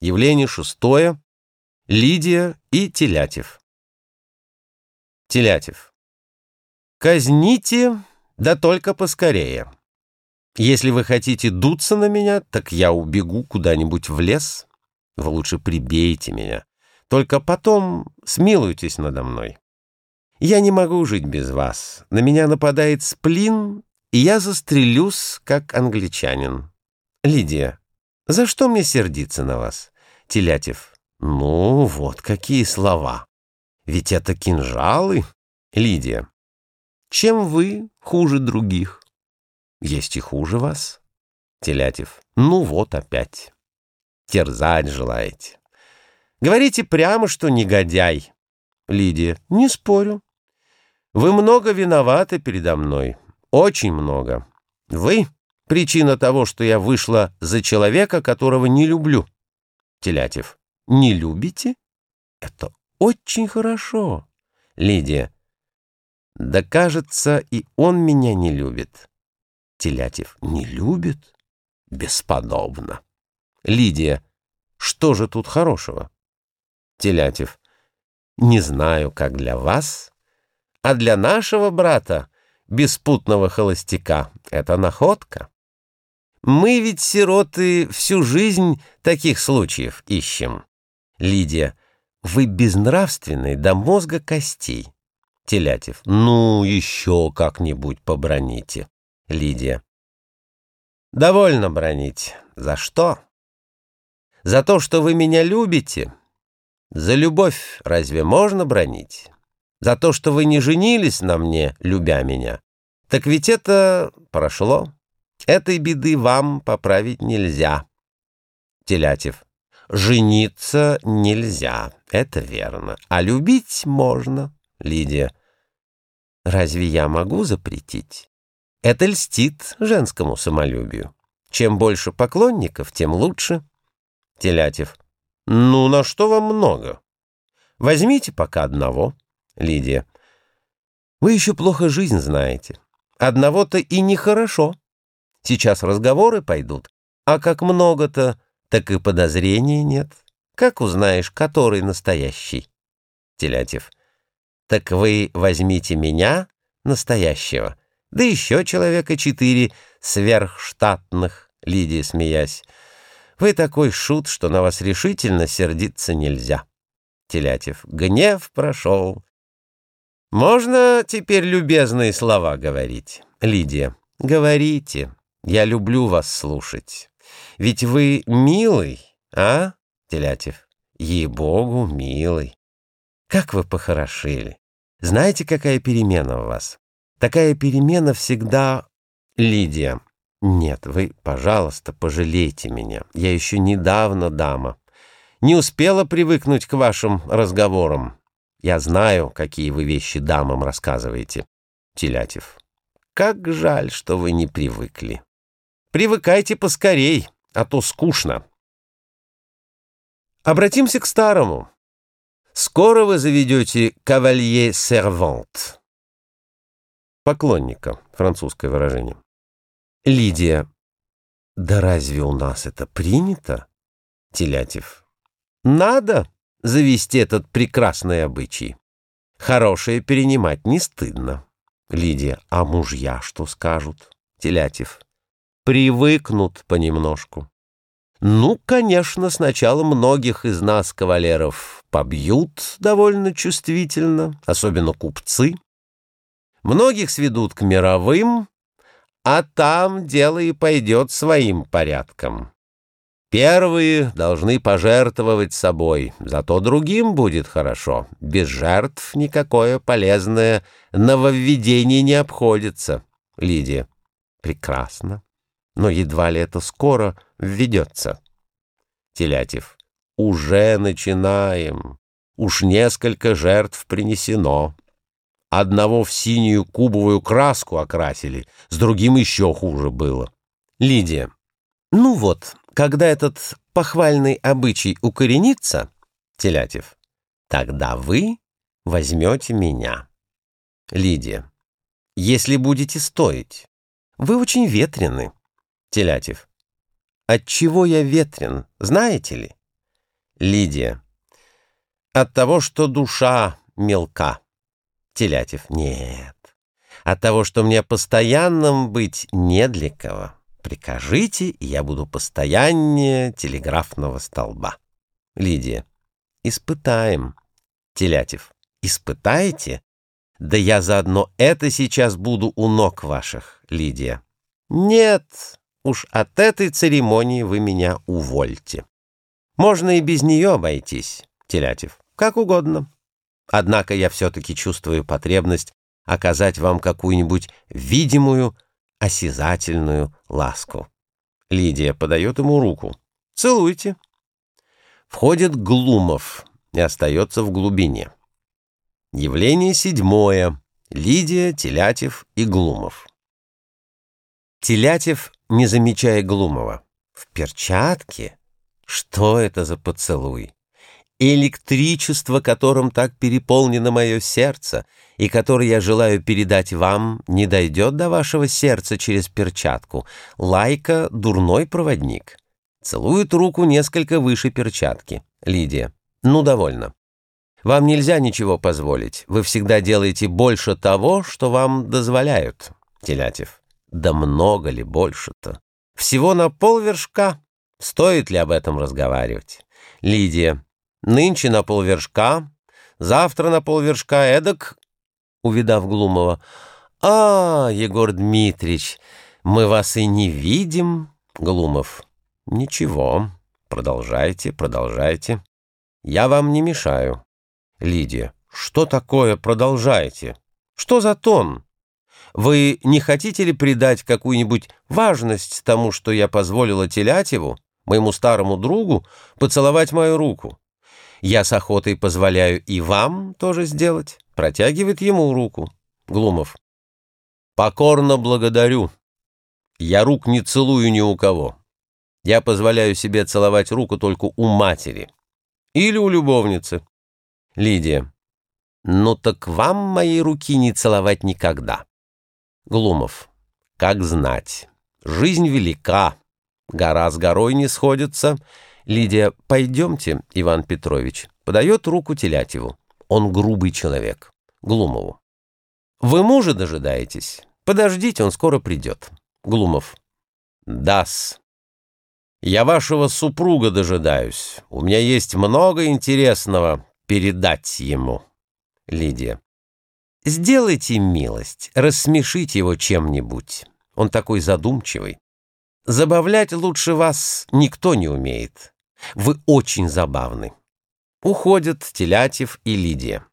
Явление шестое. Лидия и Телятев. Телятев. Казните, да только поскорее. Если вы хотите дуться на меня, так я убегу куда-нибудь в лес. Вы лучше прибейте меня. Только потом смилуйтесь надо мной. Я не могу жить без вас. На меня нападает сплин, и я застрелюсь, как англичанин. Лидия, за что мне сердиться на вас? Телятев. Ну, вот какие слова. Ведь это кинжалы. Лидия. Чем вы хуже других? Есть и хуже вас. Телятев. Ну вот опять. Терзать желаете. Говорите прямо, что негодяй. Лидия. Не спорю. Вы много виноваты передо мной. Очень много. Вы — причина того, что я вышла за человека, которого не люблю. Телятев. Не любите? Это очень хорошо. Лидия. Да кажется, и он меня не любит. Телятев. Не любит? Бесподобно. Лидия. Что же тут хорошего? Телятев. Не знаю, как для вас, а для нашего брата, беспутного холостяка, это находка. Мы ведь, сироты, всю жизнь таких случаев ищем. Лидия, вы безнравственны до мозга костей. Телятев, ну, еще как-нибудь поброните. Лидия, довольно бронить. За что? За то, что вы меня любите? За любовь разве можно бронить? За то, что вы не женились на мне, любя меня? Так ведь это прошло. Этой беды вам поправить нельзя. Телятев. Жениться нельзя, это верно. А любить можно. Лидия. Разве я могу запретить? Это льстит женскому самолюбию. Чем больше поклонников, тем лучше. Телятев. Ну, на что вам много? Возьмите пока одного. Лидия. Вы еще плохо жизнь знаете. Одного-то и нехорошо. Сейчас разговоры пойдут, а как много-то, так и подозрений нет. Как узнаешь, который настоящий? Телятев. Так вы возьмите меня, настоящего, да еще человека четыре сверхштатных, Лидия, смеясь. Вы такой шут, что на вас решительно сердиться нельзя. Телятев. Гнев прошел. Можно теперь любезные слова говорить? Лидия. Говорите. Я люблю вас слушать. Ведь вы милый, а, Телятев? Ей-богу, милый. Как вы похорошели. Знаете, какая перемена у вас? Такая перемена всегда... Лидия. Нет, вы, пожалуйста, пожалейте меня. Я еще недавно дама. Не успела привыкнуть к вашим разговорам. Я знаю, какие вы вещи дамам рассказываете. Телятев. Как жаль, что вы не привыкли. Привыкайте поскорей, а то скучно. Обратимся к старому. Скоро вы заведете кавалье-сервант. Поклонника, французское выражение. Лидия. Да разве у нас это принято? Телятев. Надо завести этот прекрасный обычай. Хорошее перенимать не стыдно. Лидия. А мужья что скажут? Телятев привыкнут понемножку. Ну, конечно, сначала многих из нас, кавалеров, побьют довольно чувствительно, особенно купцы. Многих сведут к мировым, а там дело и пойдет своим порядком. Первые должны пожертвовать собой, зато другим будет хорошо. Без жертв никакое полезное нововведение не обходится. Лидия. Прекрасно но едва ли это скоро введется. Телятев. Уже начинаем. Уж несколько жертв принесено. Одного в синюю кубовую краску окрасили, с другим еще хуже было. Лидия. Ну вот, когда этот похвальный обычай укоренится, Телятев, тогда вы возьмете меня. Лидия. Если будете стоить. Вы очень ветрены. Телятев. Отчего я ветрен, знаете ли? Лидия. От того, что душа мелка. Телятев. Нет. От того, что мне постоянным быть не для кого. Прикажите, и я буду постояннее телеграфного столба. Лидия. Испытаем. Телятев. Испытаете? Да я заодно это сейчас буду у ног ваших, Лидия. Нет, уж от этой церемонии вы меня увольте. Можно и без нее обойтись, Телятев, как угодно. Однако я все-таки чувствую потребность оказать вам какую-нибудь видимую, осязательную ласку. Лидия подает ему руку. «Целуйте». Входит Глумов и остается в глубине. Явление седьмое. Лидия, Телятев и Глумов. Телятев, не замечая Глумова. В перчатке? Что это за поцелуй? Электричество, которым так переполнено мое сердце, и которое я желаю передать вам, не дойдет до вашего сердца через перчатку. Лайка — дурной проводник. Целует руку несколько выше перчатки. Лидия. Ну, довольно. Вам нельзя ничего позволить. Вы всегда делаете больше того, что вам дозволяют. Телятев. Да много ли больше-то? Всего на полвершка. Стоит ли об этом разговаривать? Лидия. Нынче на полвершка, завтра на полвершка, эдак, увидав Глумова. А, Егор Дмитрич, мы вас и не видим, Глумов. Ничего, продолжайте, продолжайте. Я вам не мешаю. Лидия. Что такое продолжайте? Что за тон? Вы не хотите ли придать какую-нибудь важность тому, что я позволила Телятьеву, моему старому другу, поцеловать мою руку? Я с охотой позволяю и вам тоже сделать. Протягивает ему руку. Глумов. Покорно благодарю. Я рук не целую ни у кого. Я позволяю себе целовать руку только у матери. Или у любовницы. Лидия. Ну так вам моей руки не целовать никогда. Глумов. Как знать. Жизнь велика. Гора с горой не сходится. Лидия, пойдемте, Иван Петрович. Подает руку Телятьеву. Он грубый человек. Глумову. Вы мужа дожидаетесь? Подождите, он скоро придет. Глумов. Дас. Я вашего супруга дожидаюсь. У меня есть много интересного передать ему. Лидия. Сделайте милость, рассмешите его чем-нибудь. Он такой задумчивый. Забавлять лучше вас никто не умеет. Вы очень забавны. Уходят Телятев и Лидия.